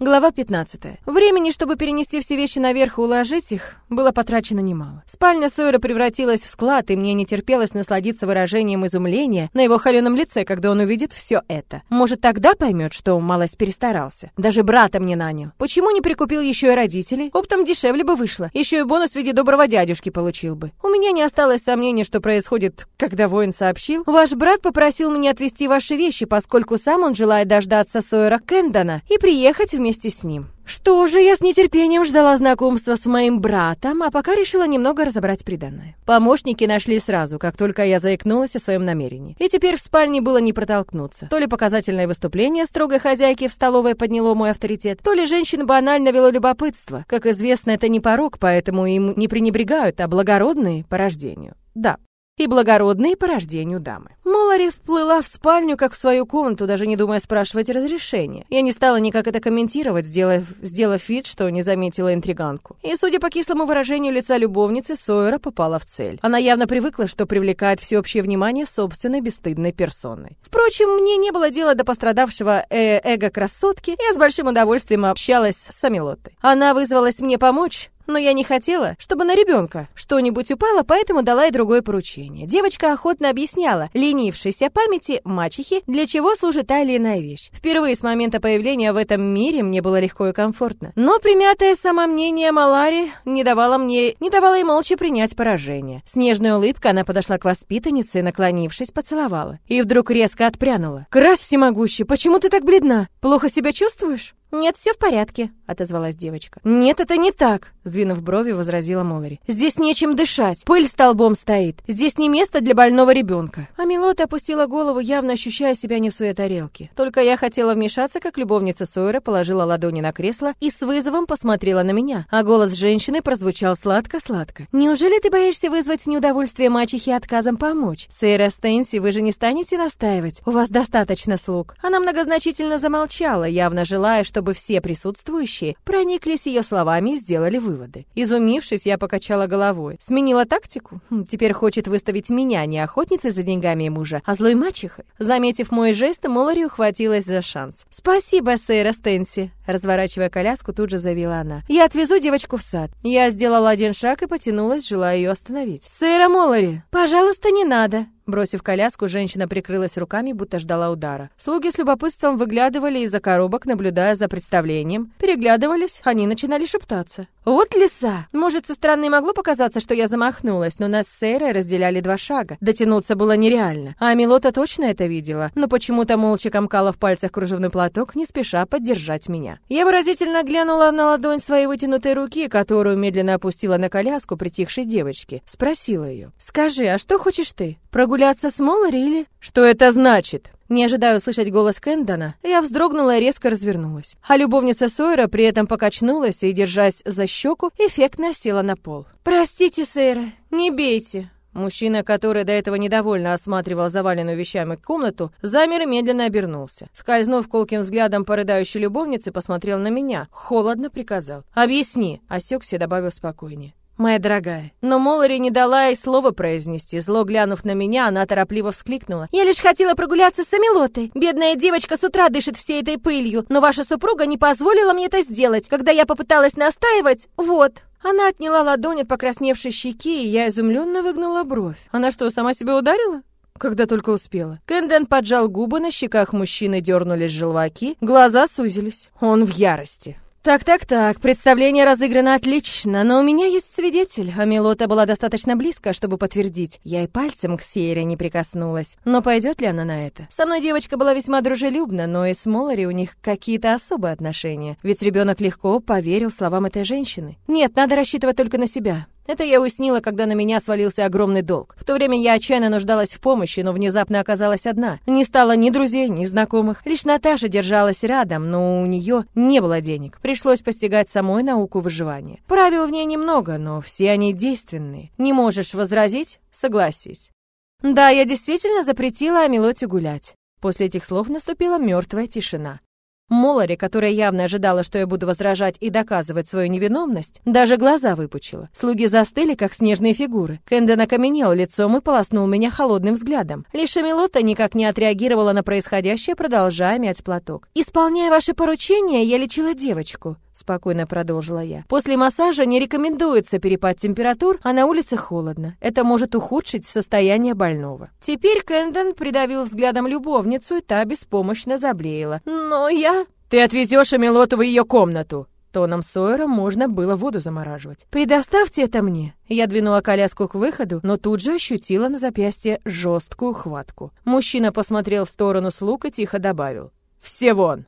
Глава 15. Времени, чтобы перенести все вещи наверх и уложить их, было потрачено немало. Спальня Сойера превратилась в склад, и мне не терпелось насладиться выражением изумления на его холеном лице, когда он увидит все это. Может, тогда поймет, что малость перестарался. Даже брата мне нанял. Почему не прикупил еще и родителей? Оптом дешевле бы вышло. Еще и бонус в виде доброго дядюшки получил бы. У меня не осталось сомнений, что происходит, когда воин сообщил. Ваш брат попросил меня отвезти ваши вещи, поскольку сам он желает дождаться Сойера Кэндона и приехать вместе вместе с ним. Что же, я с нетерпением ждала знакомства с моим братом, а пока решила немного разобрать приданное. Помощники нашли сразу, как только я заикнулась о своем намерении. И теперь в спальне было не протолкнуться. То ли показательное выступление строгой хозяйки в столовой подняло мой авторитет, то ли женщин банально вело любопытство. Как известно, это не порог, поэтому им не пренебрегают, а благородные по рождению. Да, и благородные по рождению дамы. Молари вплыла в спальню, как в свою комнату, даже не думая спрашивать разрешения. Я не стала никак это комментировать, сделав, сделав вид, что не заметила интриганку. И, судя по кислому выражению лица любовницы, Сойера попала в цель. Она явно привыкла, что привлекает всеобщее внимание собственной бесстыдной персоной. Впрочем, мне не было дела до пострадавшего э эго красотки, я с большим удовольствием общалась с Амилотой. Она вызвалась мне помочь, но я не хотела, чтобы на ребенка что-нибудь упало, поэтому дала ей другое поручение. Девочка охотно объясняла ленившейся памяти мачехи, для чего служит та или иная вещь. Впервые с момента появления в этом мире мне было легко и комфортно. Но примятое самомнение Малари не давало мне, не давало ей молча принять поражение. С нежной улыбкой она подошла к воспитаннице и, наклонившись, поцеловала. И вдруг резко отпрянула. «Крас всемогущий, почему ты так бледна? Плохо себя чувствуешь?» «Нет, все в порядке», — отозвалась девочка. «Нет, это не так», — сдвинув брови, возразила Молари. «Здесь нечем дышать. Пыль столбом стоит. Здесь не место для больного ребенка». А Милота опустила голову, явно ощущая себя не в своей тарелке. Только я хотела вмешаться, как любовница Сойера положила ладони на кресло и с вызовом посмотрела на меня, а голос женщины прозвучал сладко-сладко. «Неужели ты боишься вызвать неудовольствие мачехи отказом помочь? Сейра Стэнси, вы же не станете настаивать? У вас достаточно слуг». Она многозначительно замолчала, явно желая, что чтобы все присутствующие прониклись ее словами и сделали выводы. Изумившись, я покачала головой. Сменила тактику? Хм, теперь хочет выставить меня не охотницей за деньгами мужа, а злой мачехой. Заметив мой жест, Молари ухватилась за шанс. «Спасибо, Сейра Стенси!» Разворачивая коляску, тут же заявила она. «Я отвезу девочку в сад». Я сделала один шаг и потянулась, желая ее остановить. «Сейра Молари, пожалуйста, не надо!» Бросив коляску, женщина прикрылась руками, будто ждала удара. Слуги с любопытством выглядывали из-за коробок, наблюдая за представлением. Переглядывались, они начинали шептаться. «Вот лиса! Может, со стороны могло показаться, что я замахнулась, но нас с Сейрой разделяли два шага. Дотянуться было нереально. А Милота точно это видела, но почему-то молча комкала в пальцах кружевной платок, не спеша поддержать меня. Я выразительно глянула на ладонь своей вытянутой руки, которую медленно опустила на коляску притихшей девочки. Спросила ее. «Скажи, а что хочешь ты? Прогуляться прогуляться с Моллари или...» «Что это значит?» Не ожидая услышать голос Кэндона, я вздрогнула и резко развернулась. А любовница Сойера при этом покачнулась и, держась за щеку, эффектно села на пол. «Простите, Сейра, не бейте!» Мужчина, который до этого недовольно осматривал заваленную вещами комнату, замер и медленно обернулся. Скользнув колким взглядом по рыдающей любовнице, посмотрел на меня. Холодно приказал. «Объясни!» Осекся и добавил спокойнее моя дорогая. Но Моллари не дала ей слова произнести. Зло глянув на меня, она торопливо вскликнула. «Я лишь хотела прогуляться с Амилотой. Бедная девочка с утра дышит всей этой пылью, но ваша супруга не позволила мне это сделать. Когда я попыталась настаивать, вот...» Она отняла ладонь от покрасневшей щеки, и я изумленно выгнула бровь. Она что, сама себя ударила? когда только успела. Кэнден поджал губы, на щеках мужчины дернулись желваки, глаза сузились. Он в ярости. Так-так-так, представление разыграно отлично, но у меня есть свидетель, а Милота была достаточно близко, чтобы подтвердить. Я и пальцем к Сейре не прикоснулась. Но пойдет ли она на это? Со мной девочка была весьма дружелюбна, но и с Моллари у них какие-то особые отношения. Ведь ребенок легко поверил словам этой женщины. Нет, надо рассчитывать только на себя. Это я уяснила, когда на меня свалился огромный долг. В то время я отчаянно нуждалась в помощи, но внезапно оказалась одна. Не стало ни друзей, ни знакомых. Лишь Наташа держалась рядом, но у нее не было денег. Пришлось постигать самой науку выживания. Правил в ней немного, но все они действенные. Не можешь возразить? Согласись. Да, я действительно запретила Амилоте гулять. После этих слов наступила мертвая тишина. Молари, которая явно ожидала, что я буду возражать и доказывать свою невиновность, даже глаза выпучила. Слуги застыли, как снежные фигуры. Кэндон окаменел лицом и полоснул меня холодным взглядом. Лишь Милота никак не отреагировала на происходящее, продолжая мять платок. «Исполняя ваши поручения, я лечила девочку», — спокойно продолжила я. «После массажа не рекомендуется перепад температур, а на улице холодно. Это может ухудшить состояние больного». Теперь Кэндон придавил взглядом любовницу, и та беспомощно заблеяла. «Но я...» «Ты отвезешь Амилоту в ее комнату!» Тоном Сойера можно было воду замораживать. «Предоставьте это мне!» Я двинула коляску к выходу, но тут же ощутила на запястье жесткую хватку. Мужчина посмотрел в сторону слуг и тихо добавил. «Все вон!»